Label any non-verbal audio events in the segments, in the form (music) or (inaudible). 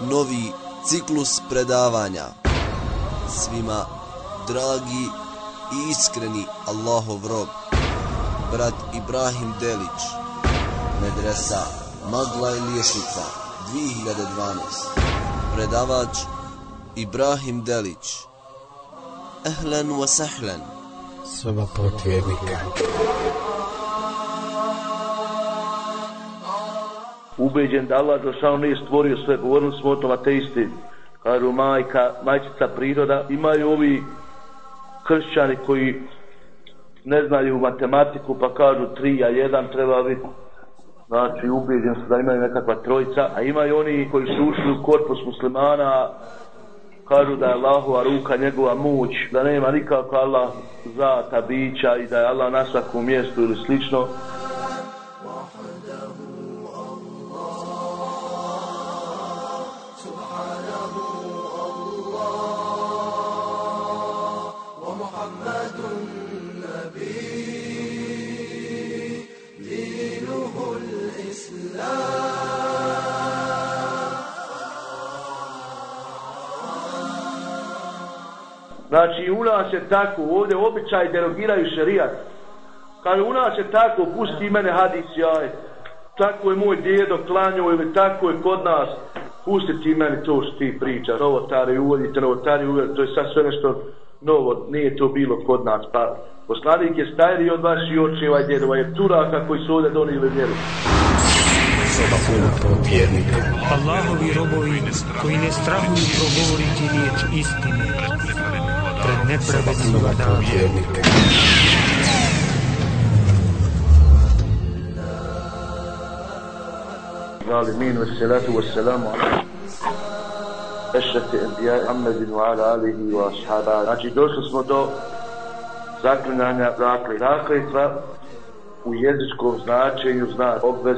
novi ciklus predavanja. Svima dragi i iskreni Allahov rob, brat Ibrahim Delić, medresa Magla i Liješnica, 2012. Predavač Ibrahim Delić. Ehlen wa sahlen. Soba protivnika. Ubeđen da Allah Đelšanu nije stvorio sve, govorili smo o tom ateisti, kažu majka, majčica priroda, imaju ovi kršćani koji ne znaju matematiku pa kažu tri, a jedan treba biti znači ubeđen su da imaju nekakva trojica, a imaju oni koji su ušli u korpus muslimana kažu da je Allahova ruka njegova muć, da nema nikako Allah zata bića i da je Allah na svakom mjestu ili slično. Znači, u nas je tako, ovdje običaj derogiraju šerijat. Kaže, u nas je tako, pusti mene hadis jaj. Tako je moj djedo klanio ili tako je kod nas. Pusti ti meni to što ti pričaš. Novotari uvodite, novotari uvodite, to je sad sve nešto novo. Nije to bilo kod nas. Pa, poslanik je stajeri od vaših očeva i djedova. Je turaka koji su ovdje donijeli vjeru. Allahovi robovi koji ne strahuju progovoriti riječ istine pred nepravednim danom. الظالمين والصلاة والسلام على أشرف الأنبياء محمد وعلى آله وأصحابه Znači došli smo do zaklinjanja zakli. Zakletva u jezičkom značenju znači obvez,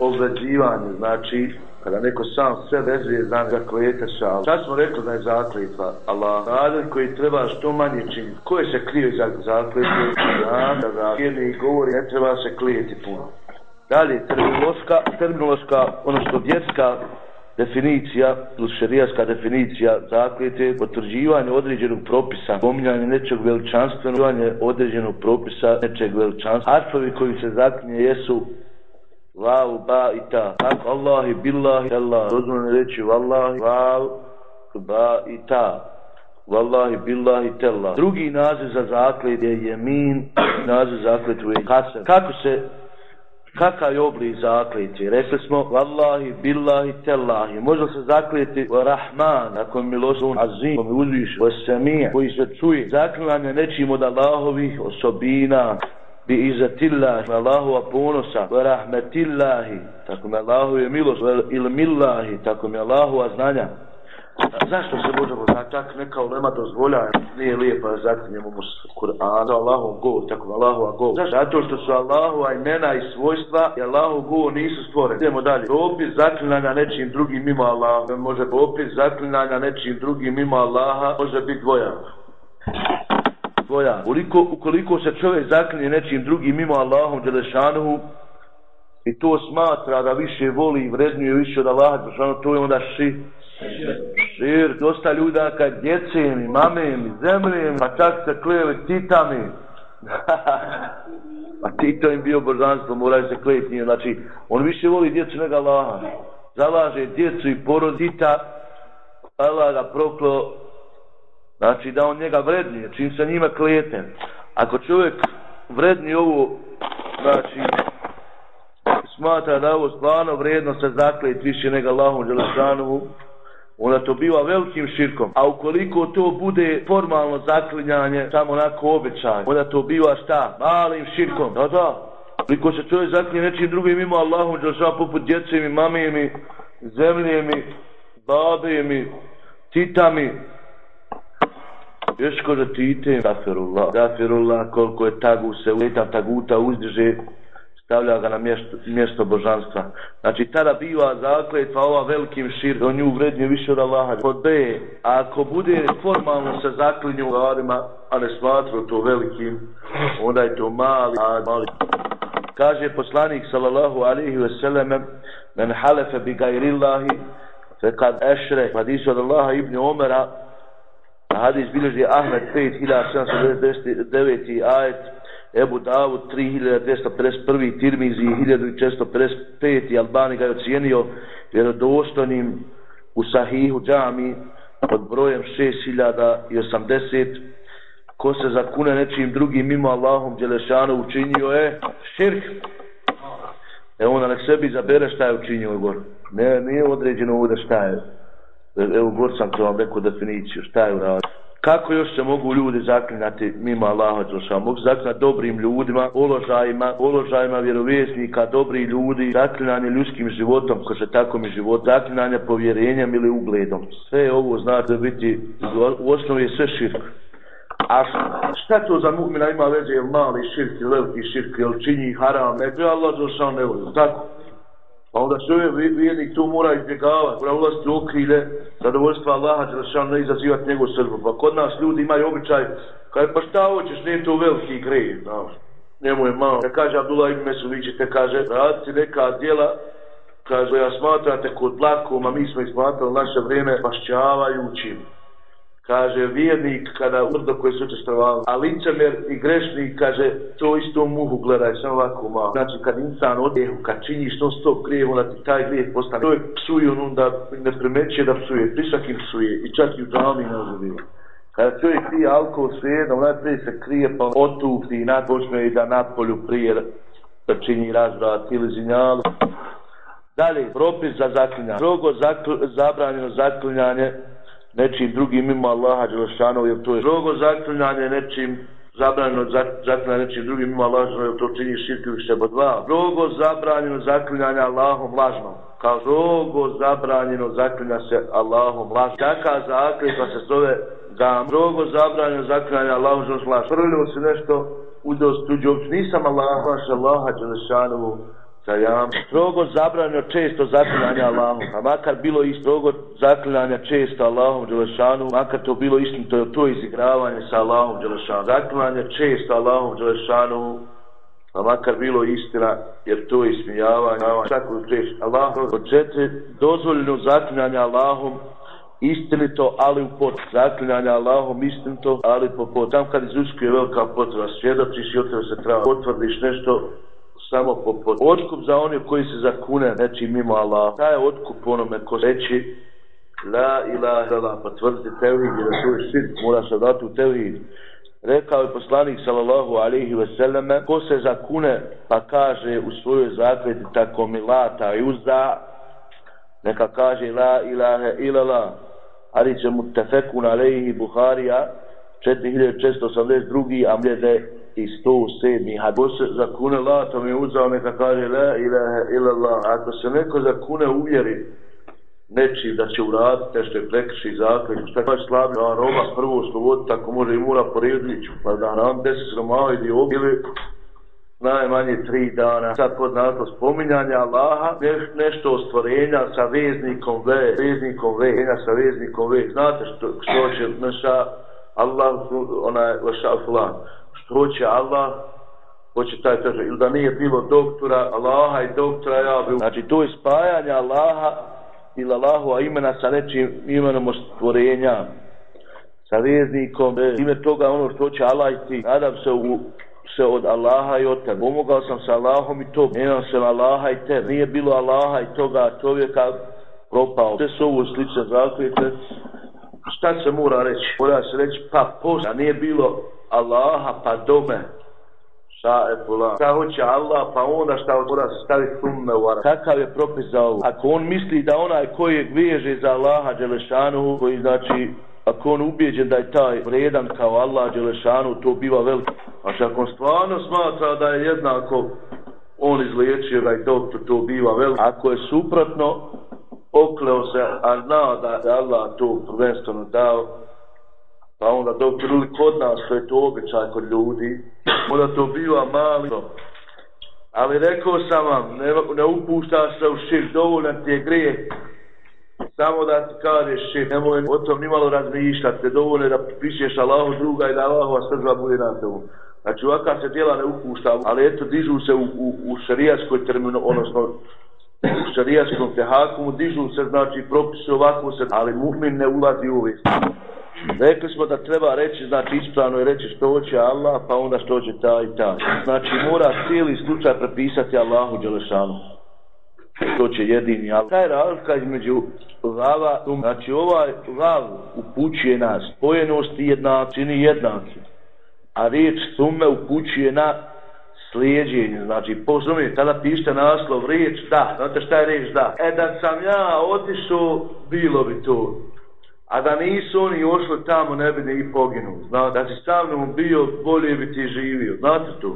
obvezivanje, znači kada neko sam sve vezuje za klete šal. Šta smo rekli da je zakletva? Allah radan koji treba što manje činiti. Ko je se krio za zakletve? Da, da, da. Govori ne treba se klijeti puno. Dalje, terminološka, terminološka, ono što vjerska definicija, plus šerijaska definicija zakljete potvrđivanje određenog propisa, pominjanje nečeg veličanstvenog, određenog propisa, nečeg veličanstvenog. Harfovi koji se zaklinje jesu Vav, ba i ta. Tako Allahi, billahi, Allah. Dozvoljeno reći vallahi, vav, ba i ta. Wallahi, billahi, tella. Drugi naziv za zaklet je jemin, (clears throat) naziv zakletu je kasem. Kako se kakav je oblik zakljeti? Rekli smo, Wallahi, billahi, tellahi. Može se zakljeti Rahman, ako mi milosun azim, ako mi uzviš, u koji se čuje. Zakljanje nečim od Allahovih osobina, bi izatillahi, Allahova ponosa, u rahmetillahi, tako mi Allahu je milost, u ilmillahi, tako mi Allahova znanja. Zašto se možemo da tak neka ulema dozvolja nije lijepo da zaklinjemo mu Kur'an to Allahov govor, tako Allahov govor. Zašto? Zato što su Allahova imena i svojstva i Allahov govor nisu stvoreni. Idemo dalje. Propis zaklinjanja nečim drugim mimo Allaha. Može propis zaklinjanja nečim drugim mimo Allaha Može biti dvojan Dvojan ukoliko, ukoliko se čovjek zaklinje nečim drugim mimo Allahom Đelešanuhu i to smatra da više voli i vrednuje više od Allaha Đelešanuhu to je onda ši Šir, dosta ljuda kad djece mi, mame mi, zemlje mi, pa čak se klijeli titami. (laughs) pa tito im bio božanstvo, moraju se klijeti nije. Znači, on više voli djecu nego Allaha. Zalaže djecu i porod tita, Allah ga proklo, znači da on njega vrednije, čim se njima klijete. Ako čovjek vredni ovo, znači, smatra da ovo stvarno vredno se zaklijeti više nego Allahom Đelešanovu, onda to biva velikim širkom. A ukoliko to bude formalno zaklinjanje, samo onako obećanje, onda to biva šta? Malim širkom. Da, da. Ukoliko se čovjek zaklinje nečim drugim ima Allahom, Đelešanovu, poput djece mi, mame mi, zemlje mi, babe mi, tita mi, Još ko da tite, gafirullah, gafirullah, koliko je tagu se, ujeta taguta uzdiže, stavlja ga na mjesto, mjesto božanstva. Znači, tada biva zakletva pa ova velikim šir, on nju vrednije više od Allaha. Pod B, ako bude formalno se zaklinju u a ne smatru to velikim, onda je to mali, a mali. Kaže poslanik, sallallahu alaihi ve selleme, men halefe bi gajrillahi, Fekad ešre, hadis od Allaha ibn Omera, Pa hadis bilježi Ahmed 5799. ajet, Ebu Davud 3251. Tirmizi 1455. Albani ga je ocijenio vjerodostojnim u Sahihu džami pod brojem 6080 ko se zakune nečim drugim mimo Allahom Đelešanu učinio je širk E ona nek sebi zabere šta je učinio gore. ne, nije određeno ovdje šta je evo god sam to vam rekao definiciju šta je uradio Kako još se mogu ljudi zaklinati mimo Allaha Đelšana? Mogu zaklinati dobrim ljudima, položajima, položajima vjerovjesnika, dobri ljudi, zaklinanje ljudskim životom, ko se tako mi život, zaklinanje povjerenjem ili ugledom. Sve ovo znate biti, u osnovi je sve širk. A šta to za mu'mina ima veze, je mali širk, je veliki širk, je čini haram, ne bi Allah Đelšana ne voli, tako? Pa onda se ove vijednik tu mora izbjegavati, mora ulaziti u okrilje, zadovoljstva Allaha će rašan ne izazivati njegov srbu. Pa kod nas ljudi imaju običaj, kaj pa šta hoćeš, nije to veliki grej, znaš. Njemu je malo. Ja kaže Abdullah ibn Mesuvić, te kaže, raditi neka djela, kaže, ja smatrate kod lakom, a mi smo ih smatrali naše vrijeme pašćavajućim kaže vjernik kada urdo koji su učestvovali, a ličemer i grešnik kaže to isto muhu gledaj samo ovako malo. Znači kad insan odjehu, kad činiš non stop grijeh, onda ti taj grijeh postane. To je psuje, on onda ne primećuje da psuje, prisakim psuje i čak i u džami ne uzubio. Kada čovjek pije alkohol svejedno, najprije se krije pa otupi i nadbožne i da napolju prije da čini razvrat ili zinjalu. Dalje, propis za zaklinjanje. Strogo zakl zabranjeno zaklinjanje nečim drugim mimo Allaha Đelešanu, jer to je strogo zaklinjanje nečim zabranjeno zaklinjanje nečim drugim mimo Allaha Đelešanu, jer to čini širk ili sebo dva. Strogo zabranjeno zaklinjanje Allahom lažnom. Kao strogo zabranjeno zaklinja se Allahom lažnom. Kaka zaklinja se zove gam. Strogo zabranjeno zaklinjanje Allahom lažno. Prvo se nešto u dost tuđe. Nisam Allah, maša Allaha Đelešanu, Sad ja vam Strogo zabranjeno često zaklinanje Allahom. A makar bilo i strogo zaklinanje često Allahom Đelešanu, makar to bilo istim, to je to izigravanje sa Allahom Đelešanu. Zaklinanje često Allahom Đelešanu, a makar bilo istina, jer to je ismijavanje. Tako je često. Allah, od četiri, dozvoljeno zaklinanje Allahom, istinito, ali u pot. Zaklinanje Allahom istinito, ali po pot. Tam kad izuskuje velika potreba, svjedočiš i od se treba potvrdiš nešto, samo po, po otkup za one koji se zakune znači mimo Allah. Taj je otkup onome ko reći La ilaha illallah, pa potvrdi tevhid, jer to je širk, mora se dati u tevhid. Rekao je poslanik sallallahu alaihi ve selleme, ko se zakune pa kaže u svojoj zakleti tako mi lata i uzda, neka kaže la ilaha illallah, ali će mu tefekun alaihi Buharija, 4682. a mljede i sto sedmi. Ko se zakune la, to mi je uzao neka kaže la ilaha illallah. Ako se neko zakune uvjeri neči da će uraditi te što je prekrši zakon, što je slabi, a roba prvo slobodi, tako može i mora poredliću, pa da nam deset sromao idi ili najmanje tri dana. Sad pod nato spominjanja Allaha, neš, nešto ostvarenja sa veznikom ve, veznikom V, sa veznikom ve. Znate što, što će naša Allah, onaj, vaša fulan hoće Allah, hoće taj teže, ili da nije bilo doktora, Allaha i doktora, ja bi... Znači, to je spajanje Allaha ili Allahu, a imena sa nečim imenom stvorenja, sa veznikom, e, ime toga ono što hoće Allah i ti, nadam se u se od Allaha i od tebe. Pomogao sam sa Allahom i to. Nemam se Allaha i tebe. Nije bilo Allaha i toga čovjeka propao. Sve su ovo sliče zakljete. Šta se mora reći? Mora se reći, pa posta. Nije bilo Allaha pa dome. Šta je pula šta hoće Allah pa onda šta mora se staviti summe u ara kakav je propis za ovo? Ako on misli da onaj koji veže za Allaha Đelešanu koji znači ako on ubijeđen da je taj vredan kao Allah Đelešanu to biva veliko a ako on stvarno smatra da je jednako on izliječio ga i doktor to biva veliko ako je suprotno okleo se a zna da je Allah to prvenstveno dao Pa onda dok ili kod nas, što je to običaj kod ljudi, onda to biva mali. Ali rekao sam vam, ne, ne upušta se u šir, dovoljan ti je grije. Samo da ti kažeš šir, nemoj o tom nimalo razmišljati, dovoljno da pišeš Allahu druga i da Allahova sržba bude na tebu. Znači ovakav se djela ne upušta, ali eto dižu se u, u, u šarijaskoj terminu, odnosno u šarijaskom tehakumu dižu se, znači, propise ovako se, ali mu'min ne ulazi u ove Rekli smo da treba reći, znači ispravno je reći što hoće Allah, pa onda što hoće taj i taj. Znači mora cijeli slučaj prepisati Allahu Đelešanu. To će jedini Allah. Taj razlika između lava, znači ovaj lav upućuje nas, spojenosti jednaki, čini jednaki. A riječ sume upućuje na slijedjenje, znači pozumije, tada pište naslov, riječ da, znate šta je riječ da? E da sam ja otišao, bilo bi to. A da nisu oni ošli tamo, ne bi ne i poginu. Znate, da si sa mnom bio, bolje bi ti živio. Znate to?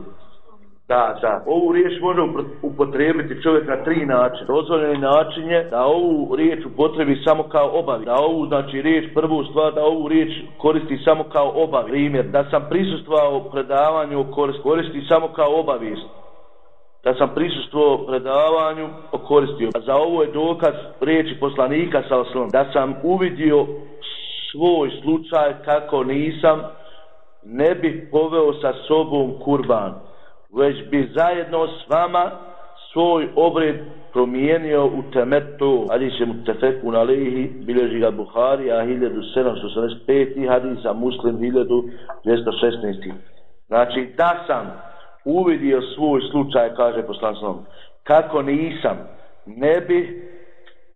Da, da. Ovu riječ može upotrebiti čovjek na tri načine. Dozvoljeni način je da ovu riječ upotrebi samo kao obavi. Da ovu, znači, riječ, prvu stvar, da ovu riječ koristi samo kao obavi. Primjer, da sam prisustvao predavanju, koristi, koristi samo kao obavijest. Da sam prisustuo predavanju, koristio. Za ovo je dokaz riječi poslanika sa oslom. Da sam uvidio svoj slučaj kako nisam, ne bih poveo sa sobom kurban već bi zajedno s vama svoj obred promijenio u temetu Hadis hadise mutefeku na lehi bilježi ga Buhari a 1785 hadisa muslim 1216 znači da sam uvidio svoj slučaj kaže poslanstvom kako nisam ne bi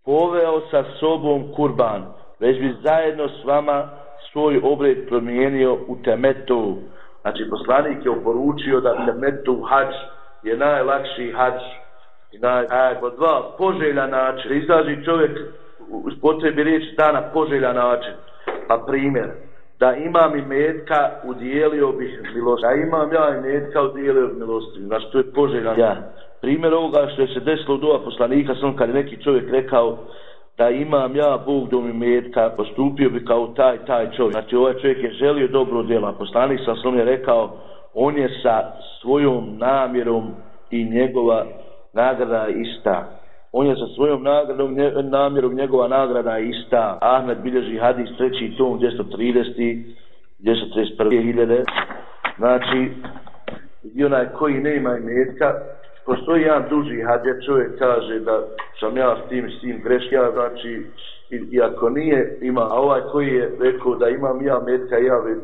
poveo sa sobom kurban već bi zajedno s vama svoj obred promijenio u temetu Znači, poslanik je oporučio da temetu hač je najlakši hač i naj, a, dva, poželja način. Izlazi čovjek uz potrebi riječ dana poželja način. Pa primjer, da imam i metka, udjelio bih milosti. Da imam ja i metka, udjelio bih milosti. Znači, to je poželja. Ja. Primjer ovoga što je se desilo u doba poslanika, sam kad je neki čovjek rekao, da imam ja Bog do mi metka, postupio bi kao taj, taj čovjek. Znači ovaj čovjek je želio dobro djela. Poslanik sam sam je rekao, on je sa svojom namjerom i njegova nagrada ista. On je sa svojom nagradom, nje, namjerom njegova nagrada ista. Ahmed bilježi hadis treći tom 230. 231. hiljade. Znači, i onaj koji ne ima imetka, postoji jedan duži hadje, čovjek kaže da sam ja s tim s tim greški, znači, i, i ako nije, ima, a ovaj koji je rekao da imam ja metka, ja bi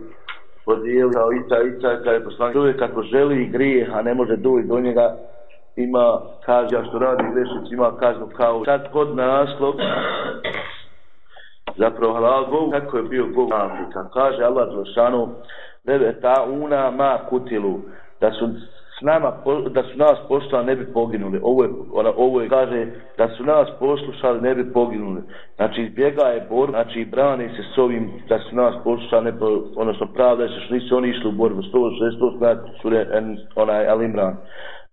podijelio i ta, i ta, kada je poslanik čovjek ako želi grijeh, a ne može doći do njega, ima, kaže, što radi grešnici ima kaznu kao sad pod naslov, zapravo, halal Bog, kako je bio Bog Afrika, kaže Allah Zlošanu, Bebe ta una ma kutilu, da su s nama, da su nas poslušali, ne bi poginuli. Ovo je, ona, ovo je, kaže, da su nas poslušali, ne bi poginuli. Znači, izbjega je bor, znači, brani se s ovim, da su nas poslušali, ne odnosno, pravda se što nisu oni išli u borbu. 160, znači, sure, en, onaj, Alimran.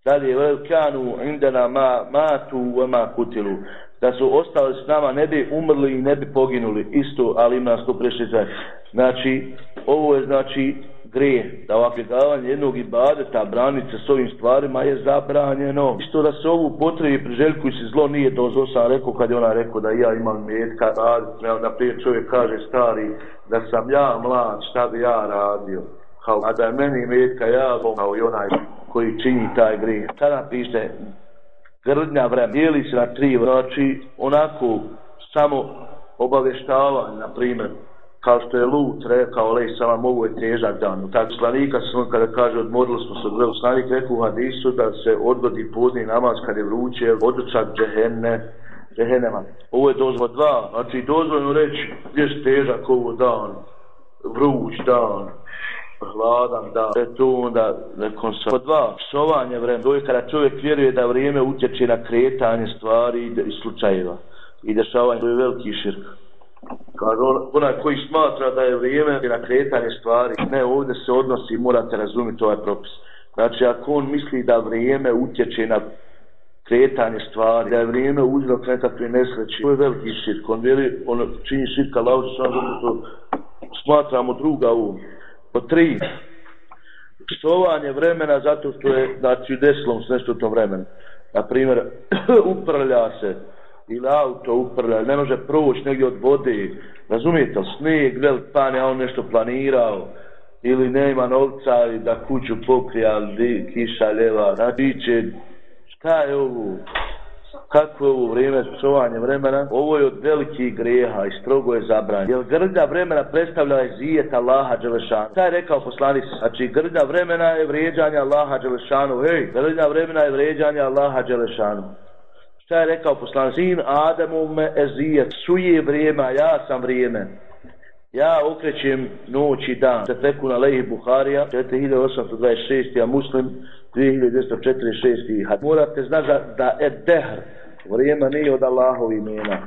Dalje, vel kanu indena ma, matu ma kutilu. Da su ostali s nama, ne bi umrli i ne bi poginuli. Isto, ali ima 160. Znači, ovo je, znači, grije, da ovakve davanje jednog ibadeta branice s ovim stvarima je zabranjeno. Isto da se ovu potrebi priželjkuju se zlo nije dozvo sam rekao kad je ona rekao da ja imam metka raditi. Na prije čovjek kaže stari da sam ja mlad šta bi ja radio. Kao, a da je meni metka ja kao i onaj koji čini taj grijeh. Sada piše grdnja vremena. Dijeli se na tri znači onako samo obavještavanje, na primjer, kao što je Lut rekao, lej, sama mogu je težak dan. Tako slanika sam, kada kaže, odmorili smo se od slanik rekao u hadisu da se odgodi podni namaz kad je vruće, odlučak džehenne, džehennema. Ovo je dozvo dva, znači dozvoljno reći, gdje je težak ovo dan, vruć dan, hladan da je to onda nekom sa... Po dva, psovanje vremena, to je kada čovjek vjeruje da vrijeme utječe na kretanje stvari i slučajeva i dešavanje, to je veliki širk. Kaže on, onaj koji smatra da je vrijeme na kretanje stvari, ne, ovdje se odnosi, morate razumjeti ovaj propis. Znači, ako on misli da vrijeme utječe na kretanje stvari, da je vrijeme uzrok nekakve nesreće, to je veliki širk. On, vjeri, on čini širka lauđa, samo zato što smatramo druga u. Pod tri, psovanje vremena zato što je, znači, desilo se nešto u tom vremenu. Naprimjer, (clears throat) uprlja se, ili auto uprlja, ne može proći negdje od vode, razumijete, snijeg, velik pan, a on nešto planirao, ili nema novca i da kuću pokrija, ali kiša ljeva, znači šta je ovo? Kako je ovo vrijeme čuvanje vremena, ovo je od velikih greha i strogo je zabranjeno. Jer grda vremena predstavlja je zijet Allaha Đelešanu. Šta je rekao poslanik? Znači, grda vremena je vrijeđanje Allaha Đelešanu. Hej, grda vremena je vrijeđanje Allaha Đelešanu. Šta je rekao poslanik? Sin Adamu me ezijet, suje vrijeme, ja sam vrijeme. Ja okrećem noć i dan. Se teku na lehi Buharija, 4826, a muslim 2246. Morate znati da, da je dehr, vrijeme nije od Allahov imena.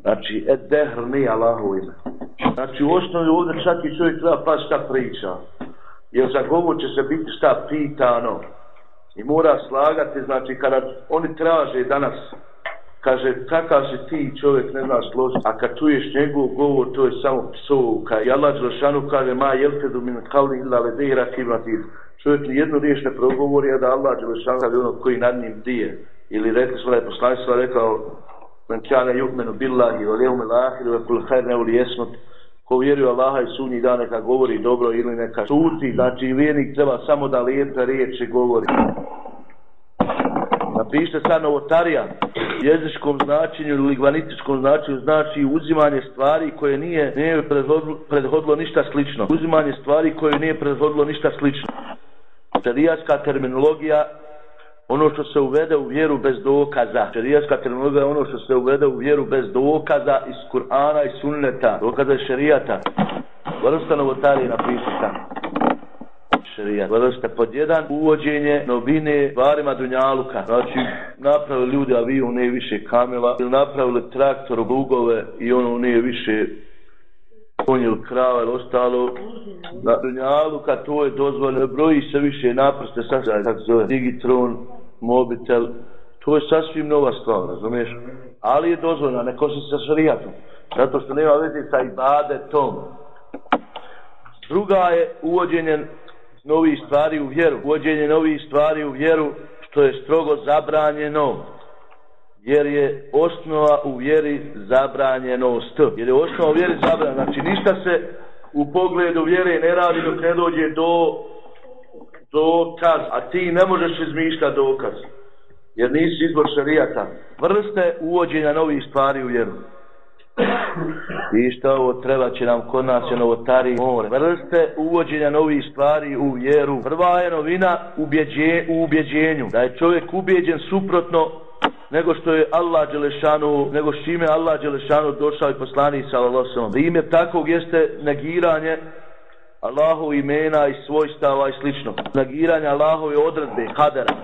Znači, et dehr nije Allahov ime. Znači, u osnovi ovdje čak i čovjek treba pa šta priča. Jer za govor će se biti šta pitano. I mora slagati, znači, kada oni traže danas, kaže, kakav si ti čovjek, ne znaš loži, a kad čuješ njegov govor, to je samo psovka. I Allah Đelšanu kaže, ma jel te dumin kavli ila ledeira kibratir. Čovjek ni jednu riješ ne progovori, a da Allah Đelšanu kaže ono koji nad njim dije. Ili rekli smo da je poslanistva rekao men kjane yuhmenu billahi wa lehum il-ahiru wa kul khair ne uli jesnut, ko vjeruje Allaha i sunji da neka govori dobro ili neka šuti znači vjernik treba samo da lijepe riječi govori. Napište sad novotarija jezičkom značenju ili ligvanitičkom značenju znači uzimanje stvari koje nije, nije prethodilo, prethodilo ništa slično uzimanje stvari koje nije prethodilo ništa slično Šarijaska terminologija ono što se uvede u vjeru bez dokaza. Šerijaska terminologija je ono što se uvede u vjeru bez dokaza iz Kur'ana i Sunneta. Dokaza je šerijata. Vrsta novotarije napisata. Šerijat. Vrsta pod jedan uvođenje novine varima Dunjaluka. Znači, napravili ljudi aviju, ne više kamela. Ili napravili traktor, lugove i ono ne više konj ili krava ili ostalo na Dunjaluka to je dozvoljeno broji se više naprste sad tako zove Digitron mobitel, to je sasvim nova stvar, razumiješ? Ali je dozvoljeno neko se sa šarijatom, zato što nema veze sa ibadetom. Druga je uvođenje novih stvari u vjeru, uvođenje novih stvari u vjeru, što je strogo zabranjeno, jer je osnova u vjeri zabranjenost. Jer je osnova u vjeri zabranjena, znači ništa se u pogledu vjere ne radi dok ne dođe do dokaz, a ti ne možeš izmišljati dokaz, jer nisi izbor šarijata. Vrste uvođenja novih stvari u vjeru. I što ovo treba će nam kod nas je novotari more. Vrste uvođenja novih stvari u vjeru. Prva je novina ubjeđe, u ubjeđenju. Da je čovjek ubjeđen suprotno nego što je Allah Đelešanu, nego s čime Allah Đelešanu došao i poslani sa Allahom. Primjer takvog jeste negiranje Allahu imena i svojstava i slično. Nagiranje Allahove odredbe, hadera.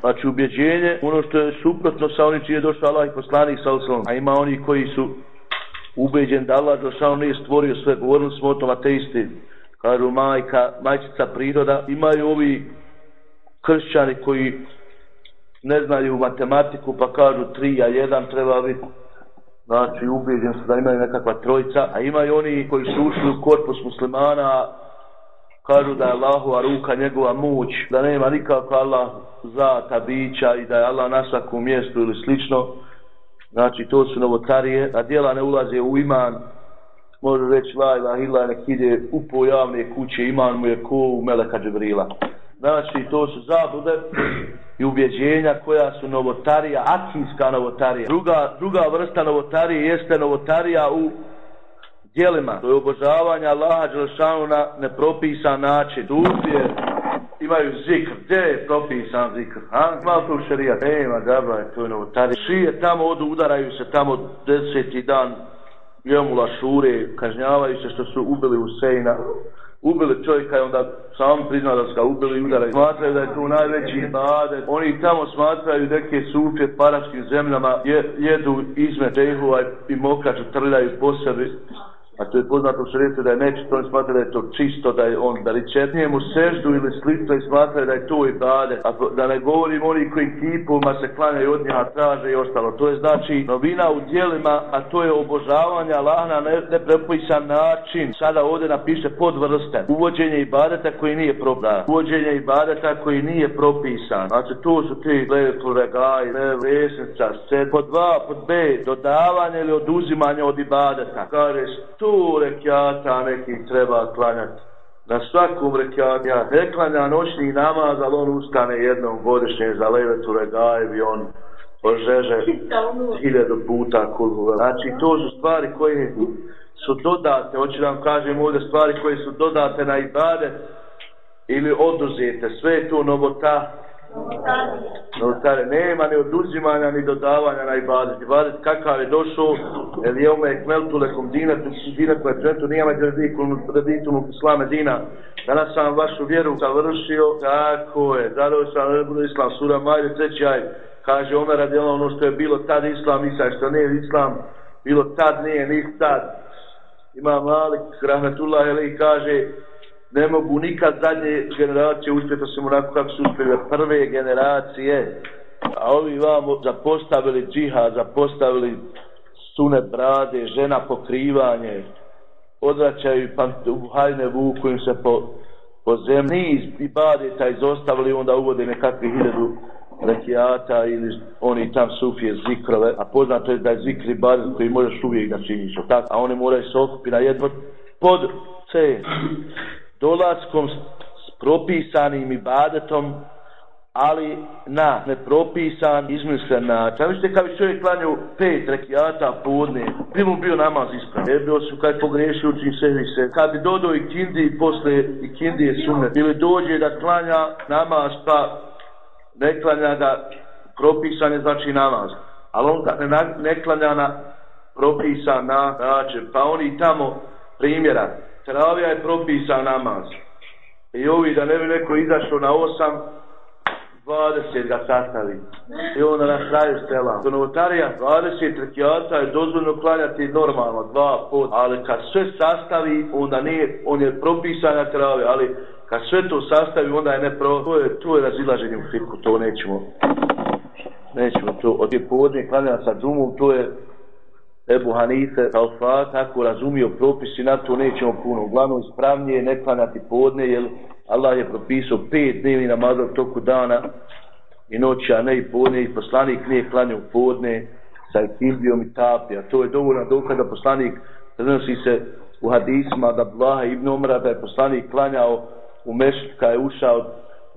Znači ubjeđenje, ono što je suprotno sa onim čije je došao Allah i poslanik sa osnovom. A ima oni koji su ubeđen da Allah došao nije stvorio sve. Govorili smo o tom ateisti. Kažu majka, majčica priroda. Imaju ovi kršćani koji ne znaju matematiku pa kažu tri, a jedan treba biti znači ubeđen su da imaju nekakva trojica, a imaju oni koji su ušli u korpus muslimana, kažu da je Allahova ruka njegova moć, da nema nikako Allah zata bića i da je Allah na svakom mjestu ili slično. Znači to su novotarije, a djela ne ulaze u iman, može reći la ilah ila nek ide u pojavne kuće, iman mu je ko u Meleka Džibrila. Znači to su zabude i ubjeđenja koja su novotarija, akijska novotarija. Druga, druga vrsta novotarije jeste novotarija u dijelima. To je obožavanje Allaha Đelšanu na nepropisan način. Dufije imaju zikr. Gdje je propisan zikr? A? Malo to šarija. Nema, dobra je, to je novotarija. Šije tamo odu, udaraju se tamo deseti dan jemula šure, kažnjavaju se što su ubili Huseina ubili čovjeka i onda sam priznao da su ga ubili i udaraju. Smatraju da je to najveći ibadet. Oni tamo smatraju neke sufje paraškim zemljama, je, jedu izme dehova i mokraču trljaju po sebi. A to je poznato u šarijetu da je nečisto, oni smatraju da je to čisto, da je on da li će Njemu seždu ili slično i smatraju da je to i bade. A da ne govorim oni koji kipuma se klanjaju od njeha traže i ostalo. To je znači novina u dijelima, a to je obožavanje Allah na neprepisan način. Sada ovdje napiše podvrsten. Uvođenje ibadeta koji nije propisan. Uvođenje ibadeta koji nije propisan. Znači to su ti lepo regaj, ne vesnica, se pod dva, pod B, dodavanje ili oduzimanje od ibadeta. Kaže, to sto rekiata neki treba klanjati. Na svakom rekiatu, ja ne klanja noćni namaz, ali on ustane jednom godišnje za levetu regajev i on ožeže hiljadu puta kulhu. Znači, to su stvari koje su dodate, hoću da vam kažem ovdje stvari koje su dodate na ibade ili oduzete, sve je to novota, Novotare, nema ni oduzimanja ni dodavanja na ibadet. Ibadet kakav je došao, jer je ome kmeltu lekom dina, tu su dina koja je trenutno nijama graditu mu islame dina. Danas sam vašu vjeru završio, tako je, zadao sam ne islam, sura majde, treći aj, kaže Omer radi ono što je bilo tad islam, nisam što nije islam, bilo tad nije, nis tad. Ima Malik, rahmetullah, ili kaže, ne mogu nikad zadnje generacije uspjeti osim onako kako su uspjeli prve generacije. A ovi vam zapostavili džihad, zapostavili sune brade, žena pokrivanje, odraćaju u hajne vuku im se po, po zemlji. Niz i bade taj izostavili, onda uvode nekakvi hiljadu rekiata ili oni tam sufije zikrove, a poznato je da je zikri bar koji možeš uvijek da činiš. A oni moraju se okupiti na jedno pod C dolaskom s propisanim ibadetom, ali na nepropisan, izmislen način. Mislite kad bi čovjek klanio pet rekiata podne, bi mu bio namaz ispravan. Ne bio su kad pogreši učin se. Kad bi dodao i kindi i posle i kindi je sunet. Ili dođe da klanja namaz pa ne klanja ga propisan je znači namaz. Ali on ne, ne klanja na propisan na način. Pa oni tamo primjera Teravija je propisan namaz. I ovi da ne bi neko izašao na osam, 20 ga sastavi. I onda na kraju stela. Do novotarija 20 rekiata je dozvoljno klanjati normalno, dva pod. Ali kad sve sastavi, onda nije, on je propisan na teraviju, ali kad sve to sastavi, onda je ne pro... To je, to je razilaženje u fiku, to nećemo. Nećemo to. Od je povodnje klanjena sa džumom, to je Ebu Hanife, kao fa, tako razumio propisi, na to nećemo puno. Uglavnom, ispravnije ne klanati podne, jer Allah je propisao pet dnevni namaza u toku dana i noći, a ne i podne, i poslanik nije klanio podne sa ekibijom i tapi, a to je dovoljno dokaz da poslanik prenosi se u hadisma da Blaha ibn Omra da je poslanik klanjao u mešću kada je ušao,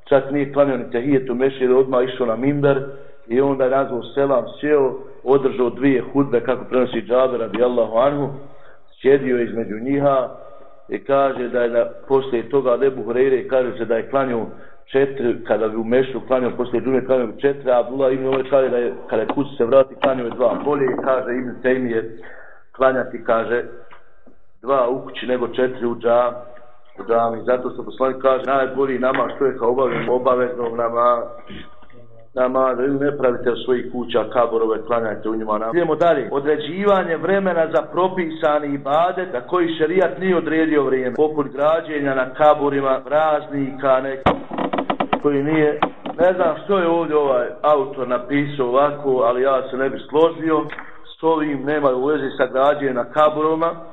čak nije klanjao ni tehijet u mešću, jer je odmah išao na mimber i onda je nazvao selam, sjeo, održao dvije hudbe kako prenosi džabe radi Allahu anhu, sjedio između njiha i kaže da je na, poslije toga Lebu Hureyre kaže se da je klanio četiri, kada bi u mešu klanio poslije džume klanio četiri, a Abdullah ibn Omer kaže da je kada je kući se vrati klanio je dva bolje, kaže Ibn Tejmije klanjati, kaže dva u kući nego četiri u džam, u džami. Zato se poslanik kaže najbolji nama što je kao obavezno obaveznog nama namaza ili ne pravite u svojih kuća kaborove, klanjajte u njima namaz. Idemo dalje. Određivanje vremena za propisani ibadet na koji šerijat nije odredio vrijeme. Poput građenja na kaborima, praznika, neki koji nije... Ne znam što je ovdje ovaj autor napisao ovako, ali ja se ne bi složio. S ovim nema u vezi sa građenjem na kaborima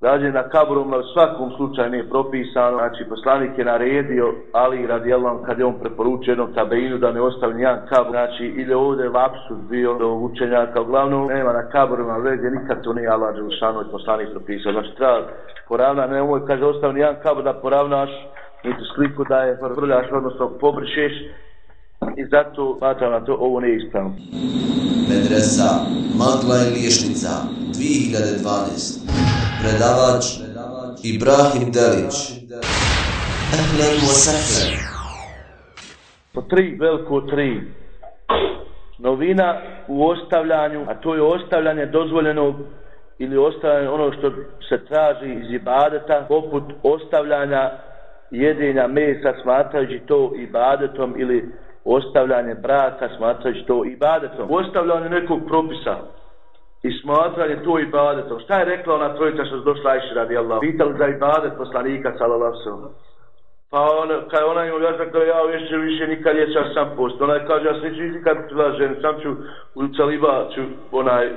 rađe na kabru u svakom slučaju nije propisano, znači poslanik je naredio, ali radi Allah, kad je on preporučio jednom tabeinu da ne ostavi nijedan kabur, znači ili ovdje lapsus bio do učenja, kao glavno nema na kaburima veze, nikad to nije Allah Đelšanu i poslanik propisao, znači treba poravna, ne ovoj kaže ostavi nijedan kabur da poravnaš, niti sliku da je vrljaš, odnosno pobrišeš, i zato smatram da to ovo nije ispravno. Medresa, Magla i Liješnica, 2012 predavač Ibrahim Delić. Wa sahlen. Po tri, veliko tri. Novina u ostavljanju, a to je ostavljanje dozvoljenog ili ostavljanje ono što se traži iz ibadeta, poput ostavljanja jedenja mesa smatrajući to ibadetom ili ostavljanje braka smatrajući to ibadetom. Ostavljanje nekog propisa, i smatranje to ibadetom. Šta je rekla ona trojica što je došla Ajši radi Allah? Pitali za ibadet poslanika sallallahu sallam. Pa ona, kaj ona ima ja tako ja više više nikad je čas sam post. Ona kaže ja se neću nikad prilažen, sam ću u caliba ću onaj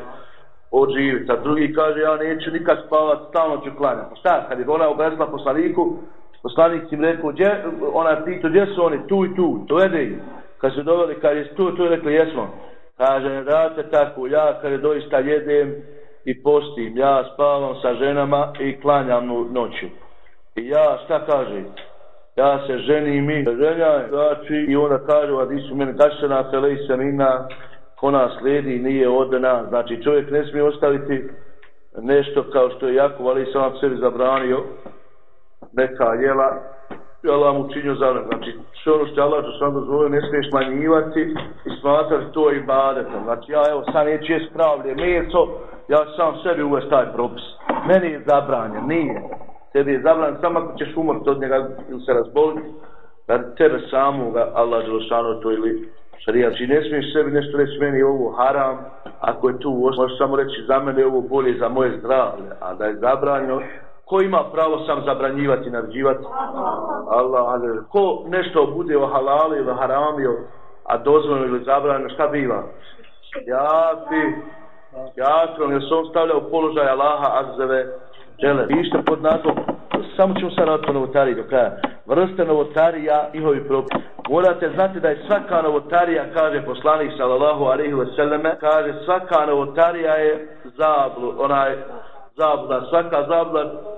oživiti. A drugi kaže ja neću nikad spavat, stalno ću klanjati. Pa šta, kad je ona obrazila poslaniku, poslanik im rekao, gdje, ona pita, gdje su oni, tu i tu, dovede ih. Kad su doveli, kad je tu, tu je rekli, jesmo. Kaže, ne date tako, ja kada doista jedem i postim, ja spavam sa ženama i klanjam noću. I ja, šta kaže? Ja se ženim i ženjaj, znači, i onda kaže, a di su mene kašena, felej se mina, ko nas slijedi nije od nas. Znači čovjek ne smije ostaviti nešto kao što je Jakov, ali sam sebi zabranio neka jela i Allah mu činio za Znači, sve ono što je Allah sam dozvolio, ne smiješ manjivati i smatrati to i badetom. Znači, ja evo, sad neću jest pravlje meso, ja sam sebi uvest taj propis. Meni je zabranjen, nije. Tebi je zabranjen, samo ako ćeš umrti od njega ili se razboliti, da tebe samoga Allah Đelšanu to ili šarija. Znači, ne smiješ sebi nešto reći, meni je ovo haram, ako je tu, možeš samo reći za mene je ovo bolje za moje zdravlje, a da je zabranjeno, ko ima pravo sam zabranjivati i naređivati? Allah, ko nešto bude o halali ili haramio, a dozvoljeno ili zabranjeno, šta biva? Ja ti, ja ti, jer se on stavlja u položaj Allaha, azzeve, žele. Ište pod nazvom, samo ćemo sad raditi po novotariji do kraja. Vrste novotarija, njihovi propis. Morate znati da je svaka novotarija, kaže poslanik sallallahu alaihi ve selleme, kaže svaka novotarija je zablu, onaj, zabluda, svaka zabluda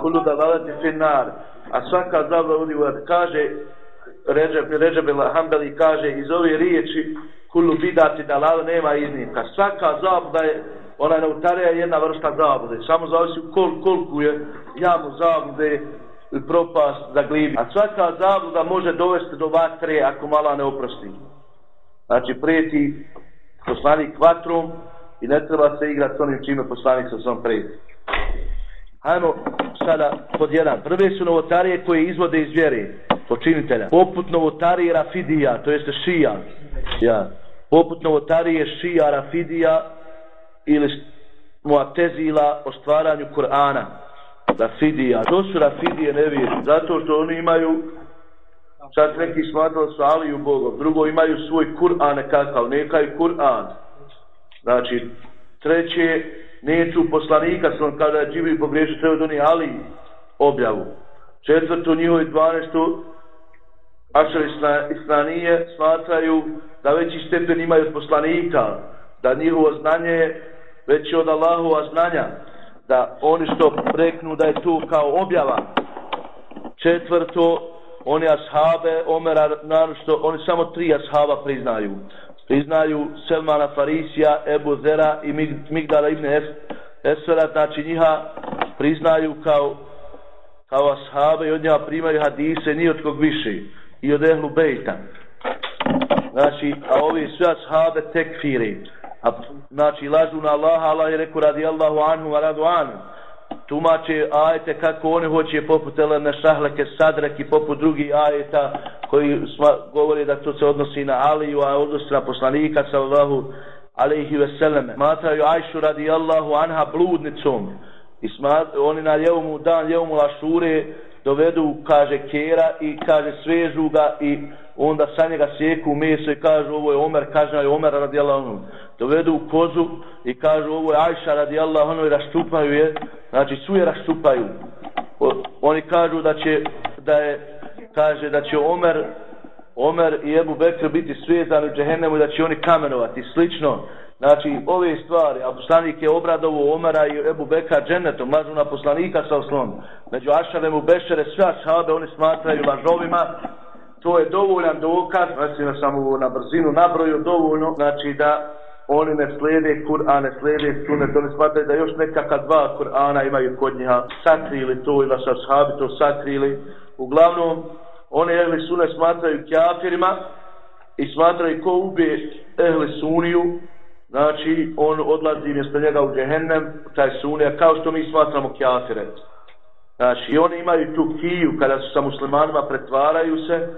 kulu da valati finar, a svaka zabluda udi kaže Ređeb, Ređeb Hambeli kaže iz ove riječi kulu bidati da lala nema iznimka. Svaka zabluda je ona nautarija je jedna vrsta zablude. Samo zavisi kol, koliko je jamu zablude propast za glibi. A svaka zabluda može dovesti do vatre ako mala ne oprosti. Znači prijeti poslanik vatrom i ne treba se igrati s onim čime poslanik sa svom prijeti. Hajmo sada pod jedan. Prve su novotarije koje izvode iz vjere počinitelja. Poput novotarije Rafidija, to jeste Šija. Ja. Poput novotarije Šija Rafidija ili Muatezila o stvaranju Kur'ana. Rafidija. To su Rafidije nevjerni. Zato što oni imaju čak neki smatrali su Aliju Bogom. Drugo imaju svoj Kur'an nekakav. Nekaj Kur'an. Znači, treće, neću poslanika, sam kada je živi pogriješio, treba doni Ali objavu. Četvrtu, njihovi dvanestu, Ašar Islanije smatraju da veći stepen imaju poslanika, da njihovo znanje veće od Allahova znanja, da oni što preknu da je tu kao objava. Četvrto, oni ashabe, Omera, narošto, oni samo tri ashaba priznaju priznaju Selmana Farisija, Ebu Zera i Migdala ibn Esvera, znači njiha priznaju kao kao ashabe i od njega primaju hadise ni od kog više i od ehlu bejta. Znači, a ovi sve ashabe tekfiri. A, znači, lažu na Allaha, Allah je rekao radi Allahu anhu, a radu anhu tumače ajete kako oni hoće poput Elene Šahleke Sadrak i poput drugih ajeta koji sma, govori da to se odnosi na Aliju, a odnosi na poslanika sallahu alaihi veseleme. Matraju Ajšu radi Allahu anha bludnicom i smat, oni na ljevomu dan, ljevomu lašure dovedu, kaže, kera i kaže, svežu ga i onda sa njega sjeku meso i kažu ovo je Omer, kaže je Omer radi anhu. dovedu u kozu i kažu ovo je Ajša radijallahu anhu i raštupaju je znači su je raštupaju o, oni kažu da će da je kaže da će Omer Omer i Ebu Bekr biti svezani u džehennemu i da će oni kamenovati slično Znači, ove stvari, a poslanik je obradovo Omara i Ebu Beka džennetom, lažu na poslanika sa oslom. Među Ašarem u Bešere, sve ashabe oni smatraju lažovima, to je dovoljan dokaz, znači na samo na brzinu nabroju dovoljno, znači da oni ne slijede Kur'an, ne slijede sunet, oni smatraju da još nekakva dva Kur'ana imaju kod njiha, sakrili to ili vaša su to sakrili. Uglavnom, oni ehli sunet smatraju kjafirima i smatraju ko ubije ehli suniju, znači on odlazi mjesto njega u džehennem, taj sunija, kao što mi smatramo kjafire. Znači, oni imaju tu kiju kada su sa muslimanima pretvaraju se,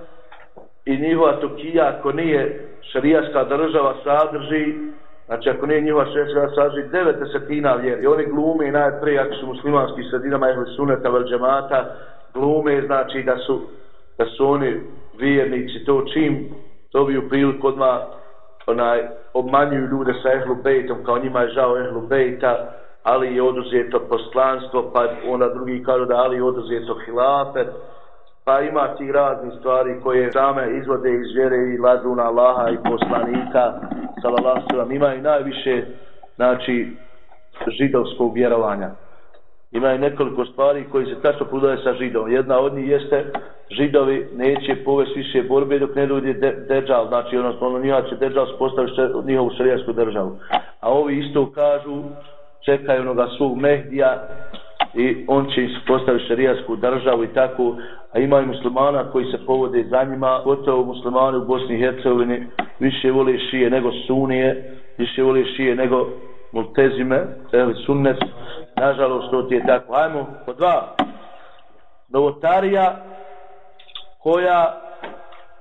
i njihova Tokija, ako nije šarijaska država, sadrži, znači ako nije njihova šarijaska sadrži, devet desetina vjeri. Oni glume najprije, ako su muslimanski sredinama, ehli suneta, vel džemata, glume, znači da su, da su oni vjernici, to čim dobiju priliku odmah, onaj, obmanjuju ljude sa ehlu bejtom, kao njima je žao ehlu bejta, ali je oduzeto poslanstvo, pa onda drugi kažu da ali je oduzeto hilafet, pa ima ti razni stvari koje same izvode iz vjere i lažu na Allaha i poslanika sallallahu sallam ima i najviše znači židovskog vjerovanja. Ima i nekoliko stvari koji se tačno podaje sa židom. Jedna od njih jeste židovi neće povesti više borbe dok ne dođe de, deđal, znači odnosno ono nije će deđal spostaviti njihovu šarijasku državu. A ovi isto kažu, čekaju onoga svog Mehdija i on će im postaviti šarijasku državu i tako, a ima i muslimana koji se povode za njima, gotovo muslimani u Bosni i Hercegovini više vole šije nego sunije, više vole šije nego multezime, ili sunnet, nažalost to ti je tako. Ajmo, po dva, novotarija koja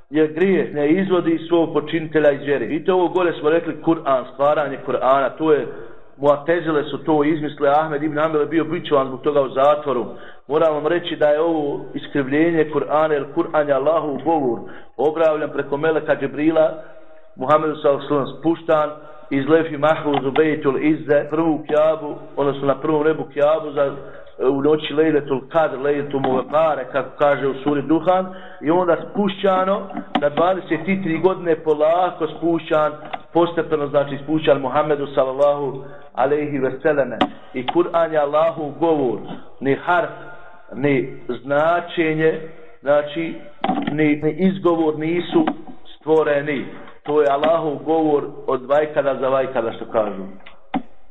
je grije, ne izvodi svog počinitelja iz vjeri. to ovo gore smo rekli Kur'an, stvaranje Kur'ana, to je Muatezile su to izmisle, Ahmed ibn Amel je bio bićovan zbog toga u zatvoru. Moram vam reći da je ovo iskrivljenje Kur'ana, jer Kur'an je Allahu u govor, obravljan preko Meleka Džibrila, Muhammedu s.a.v. spuštan iz Lefi Mahfuz u Bejtul Izze, prvu kjabu, odnosno na prvom nebu kjabu za e, u noći Lejletul Kadr, Lejletul Muvepare, kako kaže u suri Duhan, i onda spušćano, na 23 godine polako spušćan, postepeno znači spušćan Muhammedu sallallahu alaihi veseleme. I Kur'an je Allahov govor, ni harf, ni značenje, znači, ni, ni izgovor nisu stvoreni. To je Allahov govor od vajkada za vajkada, što kažu.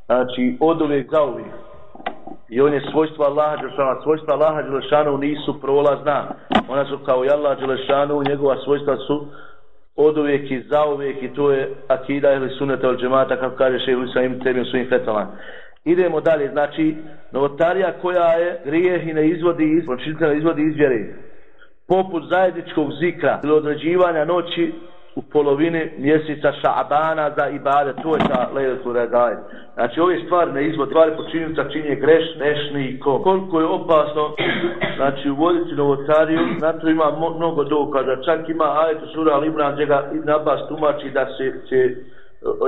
Znači, od uvijek za uvijek. I on je svojstva Allaha Đelešanu. Svojstva Allaha Đelešanu nisu prolazna. Ona su kao i Allah Đelešanu, njegova svojstva su od uvijek i za uvijek i to je akida ili suneta ili džemata, kako kaže šehu ili sa im tebim svojim fetama. Idemo dalje, znači, novotarija koja je grijeh i ne izvodi iz, ne izvodi iz vjere. Poput zajedničkog zikra ili određivanja noći u polovini mjeseca Ša'bana za ibade, to je ta Lejletu redaje. Znači ove stvari ne izvod, stvari počinjuca činje greš, nešnikom. Koliko je opasno, znači uvoditi novotariju, na to ima mnogo dokaza, čak ima ajet sura Al-Imran, gdje ga Ibn Abbas tumači da se će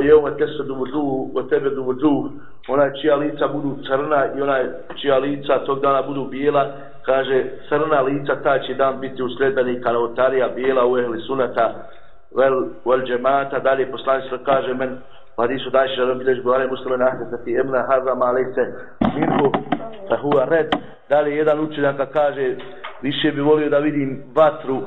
je ova tesa do vodu, o tebe do vodu, onaj čija lica budu crna i onaj čija lica tog dana budu bijela, kaže crna lica taj će dan biti u novotarija, bijela u ehli sunata, vel vel džemata dalje poslanik se kaže men hadisu dajše da bilježi govore muslima nahne sa ti emna haza ma lejse minhu sa huwa red. Dalje jedan učenjaka kaže više bi volio da vidim vatru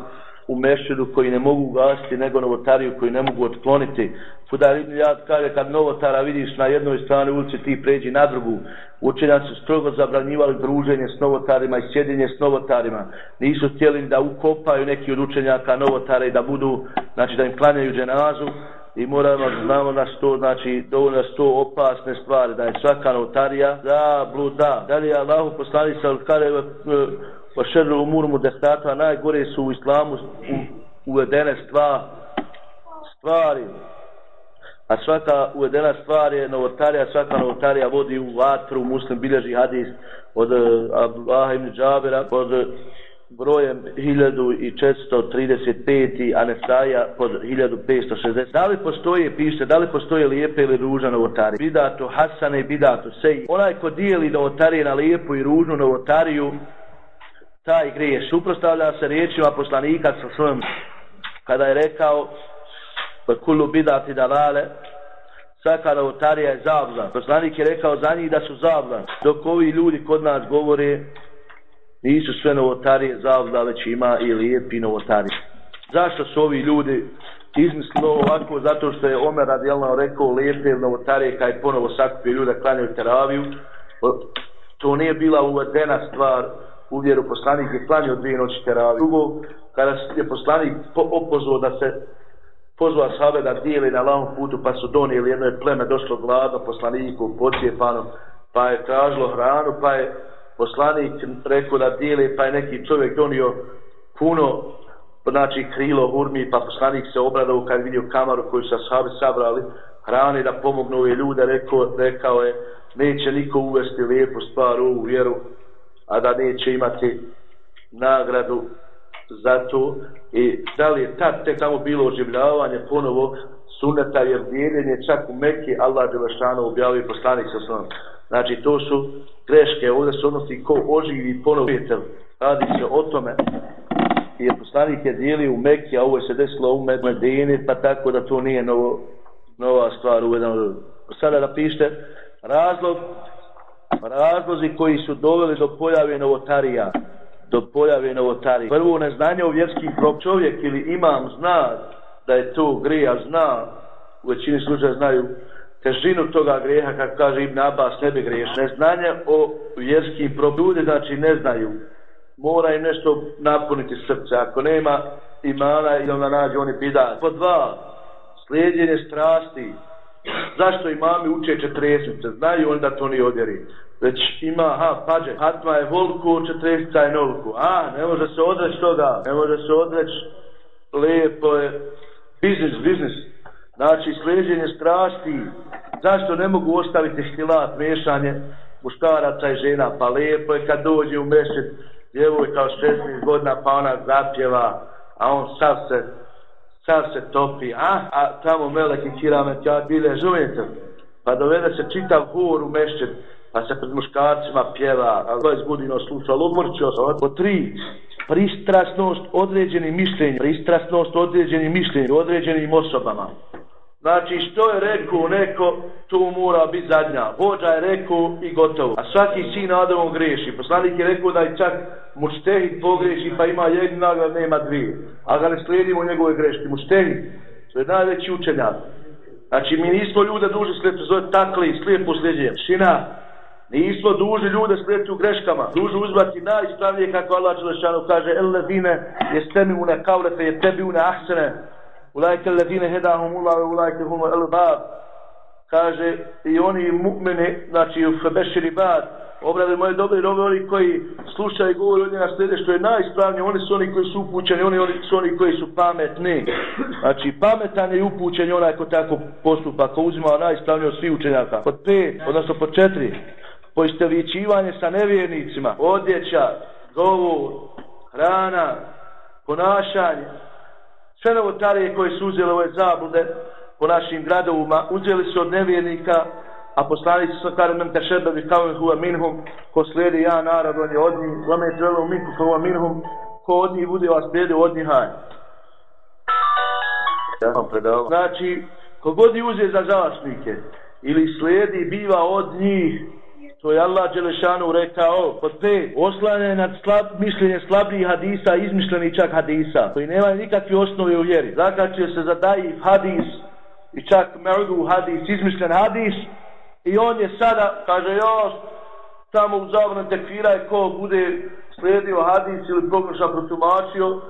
u mešćinu koji ne mogu gasiti nego novotariju koji ne mogu otkloniti. Fudar ibn Jad kaže kad novotara vidiš na jednoj strani ulici ti pređi na drugu. Učenjaci su strogo zabranjivali druženje s novotarima i sjedinje s novotarima. Nisu htjeli da ukopaju neki od učenjaka novotare i da budu, znači da im klanjaju dženazu. I moramo znamo da sto, znači dovoljno sto opasne stvari, da je svaka notarija zabluda. Da li je Allah poslani sa pa šerru umur mu destata, najgore su u islamu uvedene stva, stvari. A svaka uvedena stvar je novotarija, svaka novotarija vodi u vatru, muslim bilježi hadis od eh, uh, Abdullah ibn Džabera, od uh, brojem 1435 a Nesaja pod 1560. Da li postoje, piše, da li postoje lijepe ili ružne novotarije? Bidato Hasane i Bidato Seji. Onaj ko dijeli novotarije na lijepu i ružnu novotariju, taj grije suprostavlja se riječima poslanika sa svojom kada je rekao pa kulu bidati dalale svaka novotarija je zabla. Poslanik je rekao za njih da su zabla dok ovi ljudi kod nas govore nisu sve novotarije zabla već ima i lijepi novotarije. Zašto su ovi ljudi izmislili ovako? Zato što je Omer radijalno rekao lijepe novotarije kad je ponovo sakupio ljuda klanjaju teraviju. To nije bila uvedena stvar u vjeru poslanik je klanio dvije noći teravi. Drugo, kada je poslanik opozvao da se pozva sahabe da dijeli na lavom putu, pa su donijeli jedno je pleme, došlo gladno poslaniku, pocijepano, pa je tražilo hranu, pa je poslanik rekao da dijeli, pa je neki čovjek donio puno, znači krilo hurmi, pa poslanik se obradao kad vidio kamaru koju su sahabe sabrali, hrane da pomognu ove ljude, rekao, rekao je, neće niko uvesti lijepu stvar u vjeru, a da neće imati nagradu za to i da li je tad tek tamo bilo oživljavanje ponovo suneta jer dijeljenje čak u Mekke Allah Đelešanu objavio poslanik sa svojom znači to su greške ovdje se odnosi ko oživi ponovo vjetel. radi se o tome jer poslanik je dijelio u Mekke a ovo je se desilo u Medini pa tako da to nije novo, nova stvar uvedena. sada napište razlog razlozi koji su doveli do pojave novotarija. do pojave novotarija. Prvo neznanje o vjerskih prop čovjek ili imam zna da je to grija, zna, u većini slučaja znaju težinu toga greha, kako kaže Ibn Abbas, ne bi griješ. Neznanje o vjerskim prop ljudi, znači ne znaju. Mora im nešto napuniti srce. Ako nema imana, ili onda nađe oni bidat. Po dva, slijedjenje strasti. Zašto imami uče četresnice? Znaju onda to ni odjeri. Već ima, ha, pađe, hatma je volku, četresnica je nolku. A, ne može se odreći toga. Ne može se odreći. Lijepo je. Biznis, biznis. Znači, slijedjenje strasti. Zašto ne mogu ostaviti štilat, mešanje muškaraca i žena? Pa lijepo je kad dođe u mešet djevojka od 16 godina, pa ona zapjeva, a on sav se sad se topi, a, a tamo melek i kiramet, ja bile žuvenite, pa dovede se čitav hor u mešćet, pa se pred muškarcima pjeva, a 20 godina slušao, odmrčio sam, po tri, pristrasnost određenim mišljenjem, pristrasnost određenim mišljenjem, određenim osobama. Znači što je rekao neko, to mora biti zadnja. Vođa je rekao i gotovo. A svaki sin Adamom greši. Poslanik je rekao da i čak muštehid pogreši pa ima jednu nagrad, nema dvije. A ga ne slijedimo njegove greške. Muštehid, to je najveći učenjak. Znači mi nismo ljude duži slijediti, zove takli, slijepo slijedjenje. Šina, nismo duži ljude slijeti u greškama. Duži uzvati najispravnije kako Allah Đelešanu kaže, el lezine je stemi une kavlefe, je tebi une ahsene, Ulajke levine hedahum ulave, ulajke humo elbab. Kaže, i oni mu'mene, znači u febeširi bad, obrade moje dobre robe, oni koji slušaju i govore od njega slede, što je najispravnije, oni su oni koji su upućeni, oni, oni su oni koji su pametni. Znači, pametan je i upućen onaj ko tako postupa, ko uzima najispravnije od svih učenjaka. Pod pet, odnosno pod četiri, poistovjećivanje sa nevjernicima, odjeća, govor, hrana, ponašanje, Sve novotarije koje su uzeli ove zablude po našim gradovima, uzeli su od nevjernika, a poslani su sa kare men tešebevi kao in huva minhum, ko slijedi ja narod, on je od njih, vame je trebalo minku huva minhum, ko od njih bude vas slijedi od njih haj. Ja vam predao. Znači, kogod je uze za zalasnike, ili slijedi, biva od njih, To je Allah Đelešanu rekao pod pet, oslane nad slab, mišljenje slabih hadisa, izmišljeni čak hadisa, koji nema nikakve osnove u vjeri. Zakačuje se za daji hadis i čak me'udu hadis, izmišljen hadis i on je sada, kaže još, tamo u zavrnom tekfira je ko bude slijedio hadis ili pogruša protumačio,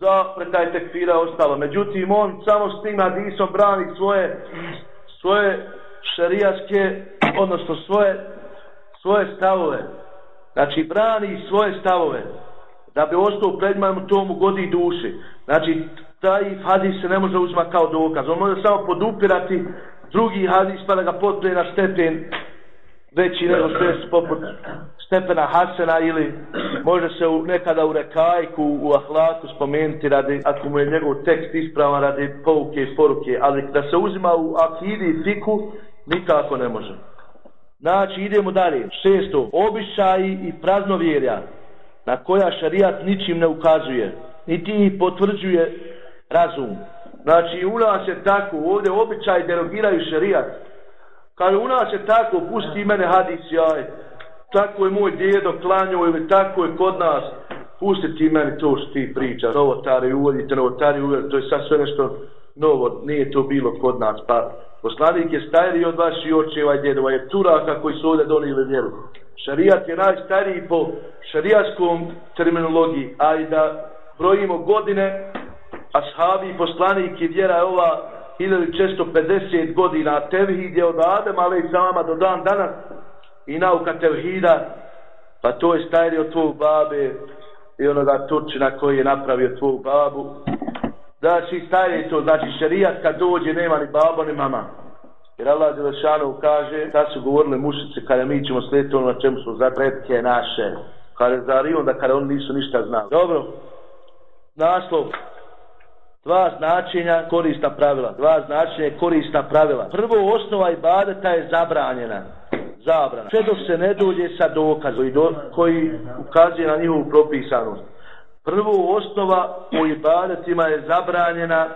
za pretaj tekfira ostalo. Međutim, on samo s tim hadisom brani svoje svoje šarijaske, odnosno svoje svoje stavove. Znači, brani svoje stavove. Da bi ostao pred manjom tomu godi duši. Znači, taj hadis se ne može uzma kao dokaz. On može samo podupirati drugi hadis pa da ga potpije na stepen veći nego što je poput stepena Hasena ili može se u, nekada u rekajku, u ahlaku spomenuti radi, ako mu je njegov tekst ispravan radi pouke i poruke, ali da se uzima u akidi i fiku, nikako ne može. Znači, idemo dalje. Šesto, običaji i praznovjerja na koja šarijat ničim ne ukazuje, niti ih potvrđuje razum. Znači, u nas je tako, ovdje običaj derogiraju šarijat. Kaže, u nas je tako, pusti mene hadis, jaj, tako je moj djedo klanjao ili tako je kod nas, pusti ti meni to što ti priča, novotari, uvodite novotari, uvodite, to je sad sve nešto novo, nije to bilo kod nas, pa Poslanik je stariji od vaših očeva i djedova, je turaka koji su ovdje donijeli vjeru. Šarijat je najstariji po šarijatskom terminologiji, a i da brojimo godine, ashabi i poslanik i vjera je ova 1650 godina tevhid je od Adama, ali i sama do dan danas i nauka tevhida, pa to je stariji od tvojeg babe i onoga Turčina koji je napravio tvoju babu Znači, staje to, znači, šerijat kad dođe, nema ni babo, ni mama. Jer Allah Đelešanov kaže, da su govorili mušice, kada mi ćemo slijediti ono na čemu su zapretke naše. Kada zari onda kada oni nisu ništa znali. Dobro, naslov. Dva značenja, korista pravila. Dva značenja, korista pravila. Prvo, osnova ibadeta je zabranjena. Zabrana. Sve dok se ne dođe sa dokazom koji ukazuje na njihovu propisanost prvo osnova u ibadetima je zabranjena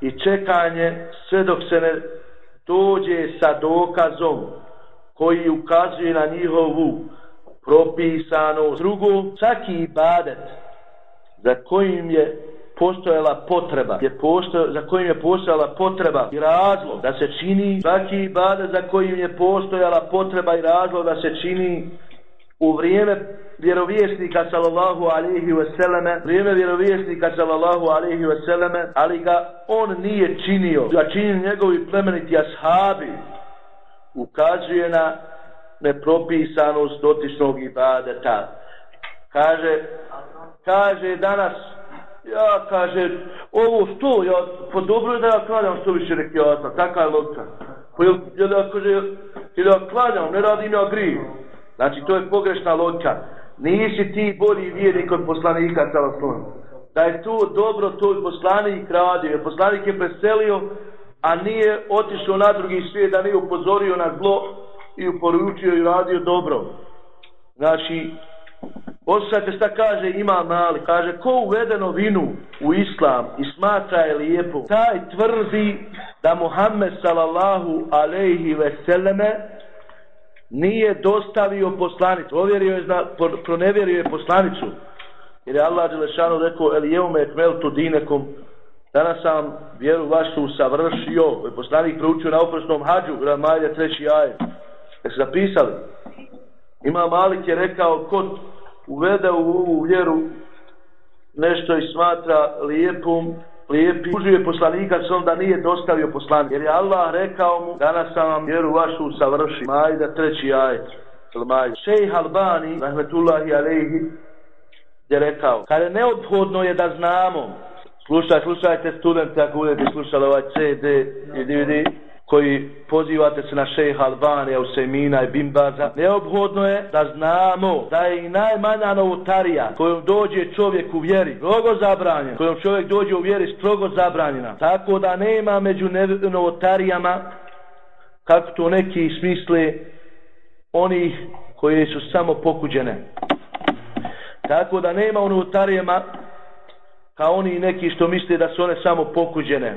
i čekanje sve dok se ne dođe sa dokazom koji ukazuje na njihovu propisano. Drugo, svaki ibadet za kojim je postojala potreba, je posto, za kojim je postojala potreba i razlog da se čini, svaki ibadet za kojim je postojala potreba i razlog da se čini u vrijeme vjerovjesnika sallallahu alaihi ve vrijeme vjerovjesnika sallallahu alaihi ve ali ga on nije činio, ga čini njegovi plemeniti ashabi, ukazuje na nepropisanost dotičnog ibadeta. Kaže, kaže danas, ja kaže, ovo što, ja, po dobro da ja kladam što više rekiata, taka je logika. Pa jel, jel, ja, kaže, jel ja kladam, ne radim ja griju. Znači, to je pogrešna logika. Nisi ti bolji vjernik od poslanika sa. Da je to dobro, to je poslanik radio. Poslanik je preselio, a nije otišao na drugi svijet, da nije upozorio na zlo i uporučio i radio dobro. Znači, Osjećajte šta kaže ima mali. Kaže, ko uvede novinu u islam i smatra je lijepo, taj tvrdi da Muhammed sallallahu alaihi veseleme nije dostavio poslanicu. Ovjerio je, pronevjerio je poslanicu. Jer je Allah Đelešanu rekao, el jeume ekmel tu dinekom, danas sam vjeru vašu savršio. Je poslanik proučio na oprosnom hađu, Ramalja treći jaje. Jer se zapisali? Ima Malik je rekao, kod uvede u ovu vjeru nešto i smatra lijepom, lijepi, užuje poslanika s onda nije dostavio poslanika. Jer je Allah rekao mu, danas sam vam vjeru vašu savrši. Majda treći ajet. Šejh Albani, rahmetullahi alejhi, je rekao, kada neophodno je da znamo, slušaj, slušajte studente, ako budete slušali ovaj CD i DVD, koji pozivate se na šeha Albanija, Usemina i Bimbaza, neobhodno je da znamo da je i najmanja novotarija kojom dođe čovjek u vjeri strogo zabranjena, kojom čovjek dođe u vjeri strogo zabranjena, tako da nema među novotarijama kako to neki smisle onih koje su samo pokuđene. Tako da nema u novotarijama kao oni neki što misle da su one samo pokuđene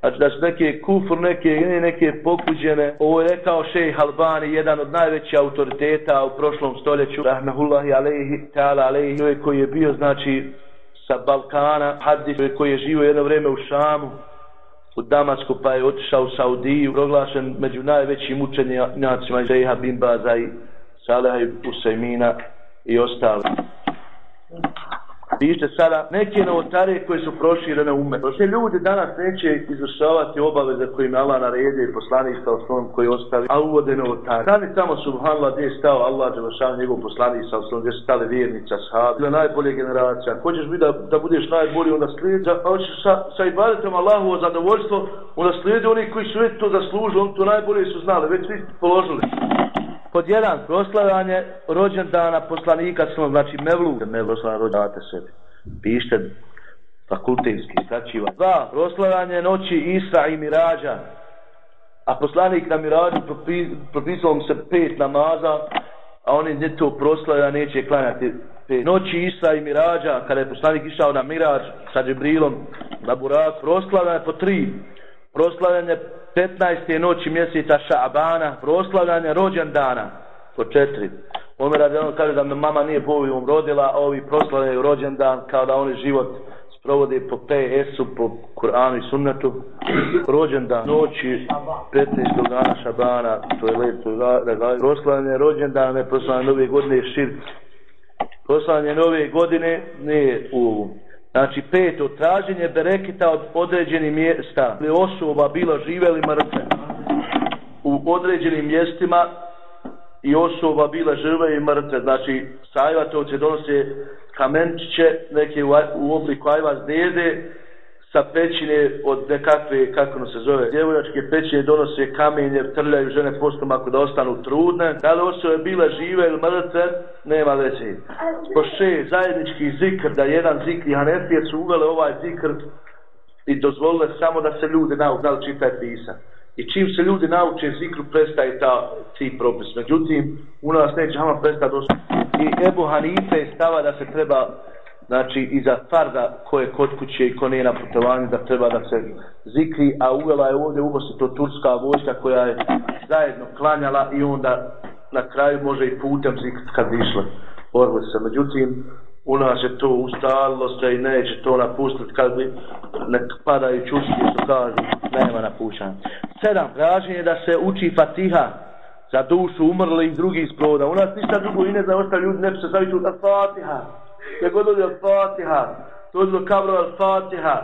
znači da su neke kufr, neke neke pokuđene. Ovo je rekao šejh Albani, jedan od najvećih autoriteta u prošlom stoljeću, rahmehullahi alejhi ta'ala alejhi, koji je bio, znači, sa Balkana, hadis, koji je živio jedno vrijeme u Šamu, u Damasku, pa je otišao u Saudiju, proglašen među najvećim učenjacima Šejha Bimbaza i Saleha i Usajmina i ostalo. Pište sada neke novotare koje su proširene ume. Prošle ljudi danas neće izvršavati obaveze koje im Allah naredio i poslanik sa osnovom koji ostavi, a uvode novotare. Stani samo subhanallah gdje je stao Allah Đelešan, njegov poslanik sa osnovom, gdje su stali vjernica, sahabi, ili najbolje generacija. Ako hoćeš biti da, da budeš najbolji, onda slijedi, a pa hoćeš sa, sa ibadetom Allahovo zadovoljstvo, onda slijedi oni koji su već to zaslužili, oni to najbolje su znali, već svi položili. Pod jedan, proslavljanje rođendana poslanika, znači Mevlu, proslavljanje rođendana sebi. Pište fakultetski, skraćiva. Dva, proslavljanje noći Isra i Mirađa. A poslanik na Mirađu propisao mu se pet namaza, a oni ne to proslavlja, neće klanjati pet. Noći Isra i Mirađa, kada je poslanik išao na Mirađ sa Džibrilom na Burak, proslavljanje po tri. Proslavljanje 15. noći mjeseca Šabana, proslavljanje rođendana po četiri. Omer radi ono kaže da me mama nije bovijom rodila, a ovi proslavljaju rođendan kao da oni život sprovode po PS-u, po Kur'anu i Sunnetu. Rođendan noći 15. dana Šabana, to je let, to proslavljanje rođendana, ne proslavljanje nove godine širk. Proslavljanje nove godine nije u Znači peto, traženje bereketa od određenih mjesta ili osoba bilo žive ili mrtve u određenim mjestima i osoba bila žive i mrtve. Znači sajvatovce donose kamenčiće neke u, u obliku ajva zdede sa pećine od nekakve, kako ono se zove, djevojačke pećine donose kamenje, trljaju žene postom ako da ostanu trudne. Da li osobe bila žive ili mrtve, nema veze. Po še, zajednički zikr, da jedan zikr i Hanefije su uvele ovaj zikr i dozvolile samo da se ljudi nauče, da li čitaj pisa. I čim se ljudi nauče zikru, prestaje ta ti propis. Međutim, u nas neće hama prestati dosta. I Ebu Hanife stava da se treba znači i za farda ko je kod kuće i ko nije na putovanju da treba da se zikri, a uvela je ovdje ubosti to turska vojska koja je zajedno klanjala i onda na kraju može i putem zikrit kad išle borbe se. Međutim, u nas je to ustalilo se i neće to napustiti kad bi nek padaju čuski što kažu, nema napušanja. Sedam, traženje je da se uči fatiha za dušu umrli i drugi isploda. U nas ništa drugo i ne zna, ostali ljudi ne bi se zaviti da fatiha nego dođe od fatiha, dođe do kabra kabro od fatiha.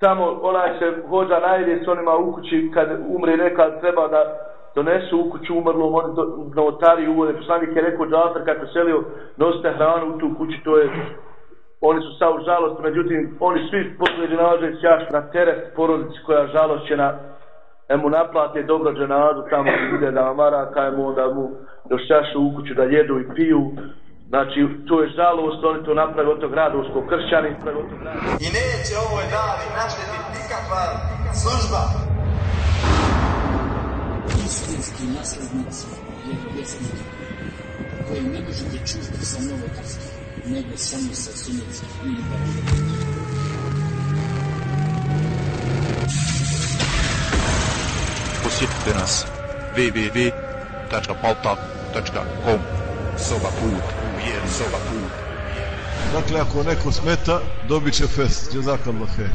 Tamo onaj se hođa najde s onima u kući kad umre neka treba da donesu u kuću umrlom, oni do, notari uvode, poslanik je rekao Džafar kako selio, nosite hranu u tu kući, to je, oni su sad u žalost, međutim, oni svi posle dženaze sjaš na teret porodici koja žalošćena, e mu naplate dobro dženazu, tamo ide da mara, kaj e mu onda mu došašu u kuću da jedu i piju, Znači, to je žalost, oni to napravi od tog radovskog kršćani. I neće ovoj dani naštetiti nikakva služba istinski naslednici vjerovjesnika, koji ne možete čuti sa novotarskih, nego samo sa sunetskih i liberalnih. Posjetite nas www.paltak.com Soba put, uvijen soba put. Dakle, ako neko smeta, dobit će fest. Jazakallah khair.